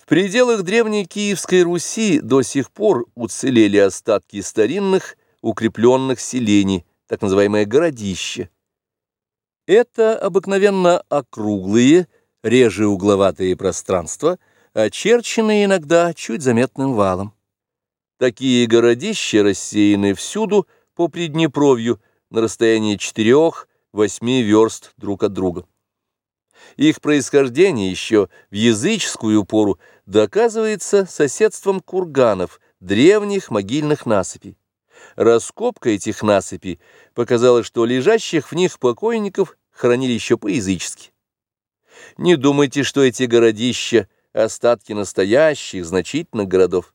В пределах древней Киевской Руси до сих пор уцелели остатки старинных укрепленных селений, так называемое городище. Это обыкновенно округлые, реже угловатые пространства, очерченные иногда чуть заметным валом. Такие городища рассеяны всюду по Приднепровью на расстоянии четырех-восьми верст друг от друга. Их происхождение еще в языческую пору доказывается соседством курганов, древних могильных насыпей. Раскопка этих насыпей показала, что лежащих в них покойников хранили еще по-язычески. Не думайте, что эти городища – остатки настоящих, значительных городов.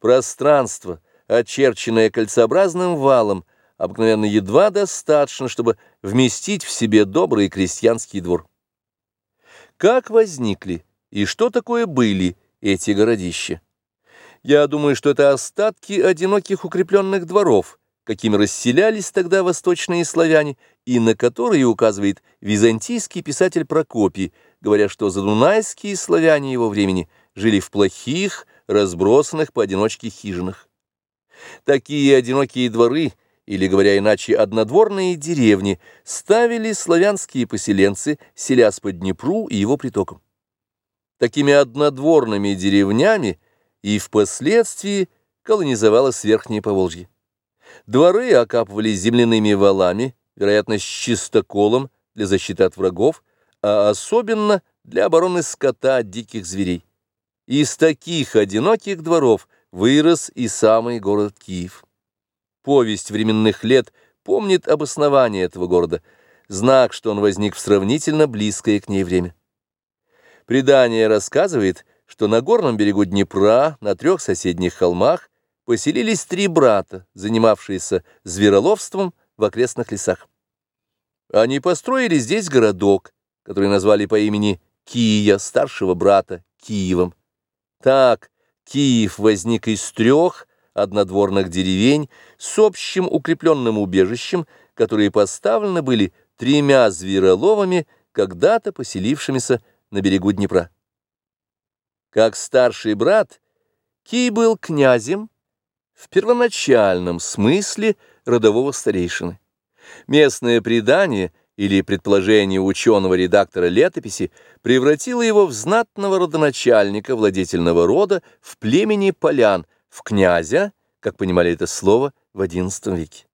Пространство, очерченное кольцеобразным валом, обыкновенно едва достаточно, чтобы вместить в себе добрый крестьянский двор. Как возникли и что такое были эти городища? Я думаю, что это остатки одиноких укрепленных дворов, какими расселялись тогда восточные славяне, и на которые указывает византийский писатель Прокопий, говоря, что задунайские славяне его времени жили в плохих, разбросанных поодиночке хижинах. Такие одинокие дворы, или, говоря иначе, однодворные деревни, ставили славянские поселенцы, селясь по Днепру и его притокам. Такими однодворными деревнями и впоследствии колонизовалось Верхнее Поволжье. Дворы окапывались земляными валами, вероятно, с чистоколом для защиты от врагов, а особенно для обороны скота от диких зверей. Из таких одиноких дворов вырос и самый город Киев. Повесть временных лет помнит обоснование этого города, знак, что он возник в сравнительно близкое к ней время. Предание рассказывает, что на горном берегу Днепра, на трех соседних холмах, поселились три брата, занимавшиеся звероловством в окрестных лесах. Они построили здесь городок, который назвали по имени Кия, старшего брата, Киевом. Так, Киев возник из трех однодворных деревень с общим укрепленным убежищем, которые поставлены были тремя звероловами, когда-то поселившимися на берегу Днепра. Как старший брат, Кий был князем в первоначальном смысле родового старейшины. Местное предание или предположение ученого-редактора летописи превратило его в знатного родоначальника владетельного рода в племени полян, в князя, как понимали это слово, в XI веке.